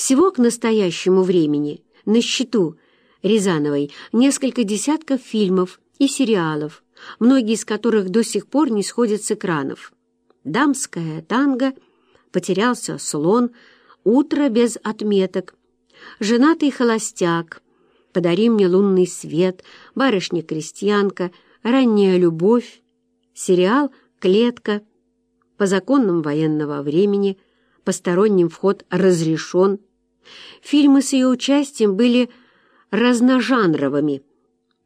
Всего к настоящему времени на счету Рязановой несколько десятков фильмов и сериалов, многие из которых до сих пор не сходят с экранов. «Дамская танго», «Потерялся слон», «Утро без отметок», «Женатый холостяк», «Подари мне лунный свет», «Барышня-крестьянка», «Ранняя любовь», сериал «Клетка», «По законам военного времени», «Посторонним вход разрешен». Фильмы с ее участием были разножанровыми.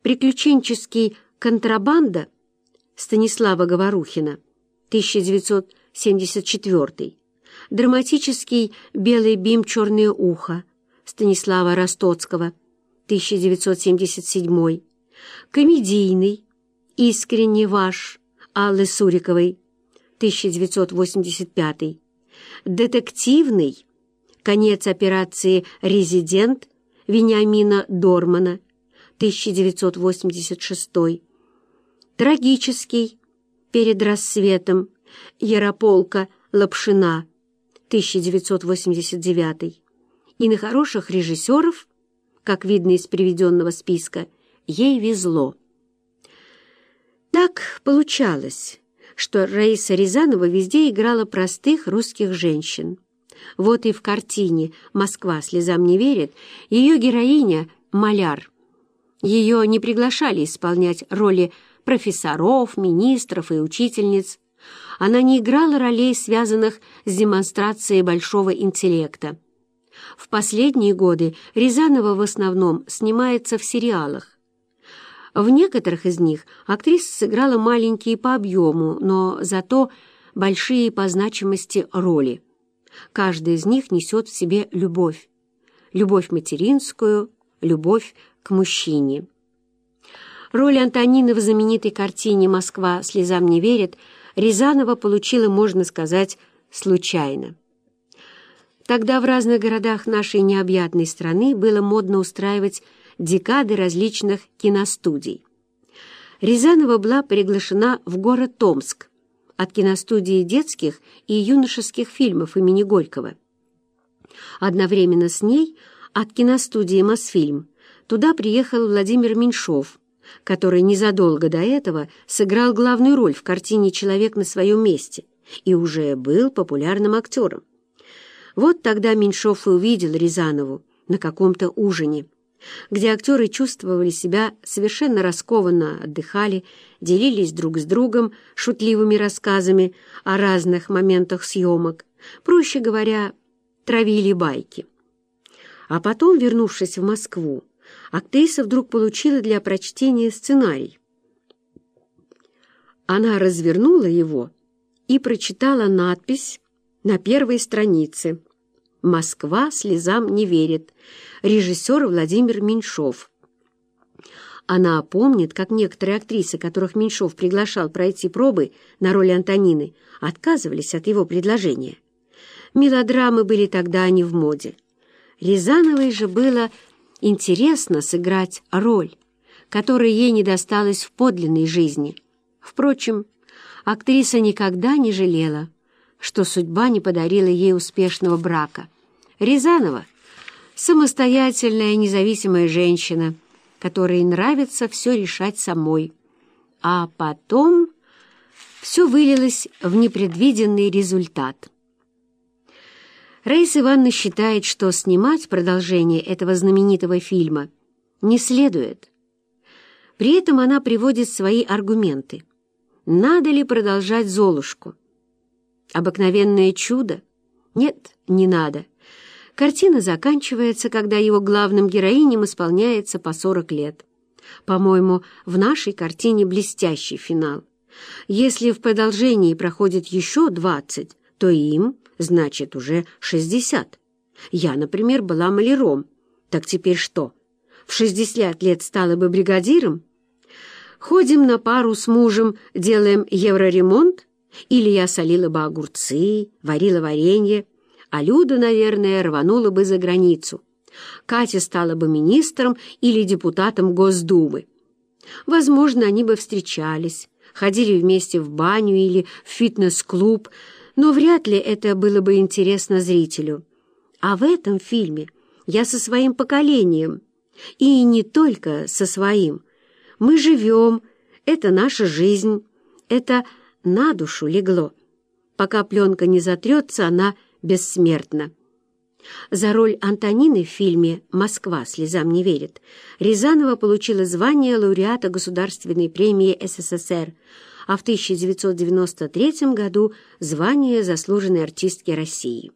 Приключенческий «Контрабанда» Станислава Говорухина, 1974 драматический «Белый бим, черное ухо» Станислава Ростоцкого, 1977 комедийный «Искренне ваш» Аллы Суриковой, 1985 детективный «Конец операции «Резидент» Вениамина Дормана, 1986 трагический «Перед рассветом» Ярополка Лапшина, 1989 и на хороших режиссеров, как видно из приведенного списка, ей везло. Так получалось, что Раиса Рязанова везде играла простых русских женщин. Вот и в картине «Москва слезам не верит» ее героиня — маляр. Ее не приглашали исполнять роли профессоров, министров и учительниц. Она не играла ролей, связанных с демонстрацией большого интеллекта. В последние годы Рязанова в основном снимается в сериалах. В некоторых из них актриса сыграла маленькие по объему, но зато большие по значимости роли. Каждая из них несет в себе любовь. Любовь материнскую, любовь к мужчине. Роль Антонины в знаменитой картине «Москва слезам не верит» Рязанова получила, можно сказать, случайно. Тогда в разных городах нашей необъятной страны было модно устраивать декады различных киностудий. Рязанова была приглашена в город Томск от киностудии детских и юношеских фильмов имени Горького. Одновременно с ней от киностудии «Мосфильм» туда приехал Владимир Меньшов, который незадолго до этого сыграл главную роль в картине «Человек на своем месте» и уже был популярным актером. Вот тогда Меньшов и увидел Рязанову на каком-то ужине, где актеры чувствовали себя совершенно раскованно, отдыхали, делились друг с другом шутливыми рассказами о разных моментах съемок, проще говоря, травили байки. А потом, вернувшись в Москву, актриса вдруг получила для прочтения сценарий. Она развернула его и прочитала надпись на первой странице «Москва слезам не верит», режиссер Владимир Меньшов. Она помнит, как некоторые актрисы, которых Меньшов приглашал пройти пробы на роль Антонины, отказывались от его предложения. Мелодрамы были тогда не в моде. Рязановой же было интересно сыграть роль, которая ей не досталась в подлинной жизни. Впрочем, актриса никогда не жалела, что судьба не подарила ей успешного брака. Рязанова — самостоятельная независимая женщина, которой нравится все решать самой. А потом все вылилось в непредвиденный результат. Раиса Ивановна считает, что снимать продолжение этого знаменитого фильма не следует. При этом она приводит свои аргументы. Надо ли продолжать «Золушку»? Обыкновенное чудо? Нет, не надо. Картина заканчивается, когда его главным героиням исполняется по 40 лет. По-моему, в нашей картине блестящий финал. Если в продолжении проходит еще 20, то им, значит, уже 60. Я, например, была маляром. Так теперь что? В 60 лет стала бы бригадиром? Ходим на пару с мужем, делаем евроремонт? Или я солила бы огурцы, варила варенье? А Люда, наверное, рванула бы за границу. Катя стала бы министром или депутатом Госдумы. Возможно, они бы встречались, ходили вместе в баню или в фитнес-клуб, но вряд ли это было бы интересно зрителю. А в этом фильме я со своим поколением, и не только со своим. Мы живем, это наша жизнь, это на душу легло. Пока пленка не затрется, она бессмертна. За роль Антонины в фильме «Москва слезам не верит» Рязанова получила звание лауреата Государственной премии СССР, а в 1993 году звание заслуженной артистки России.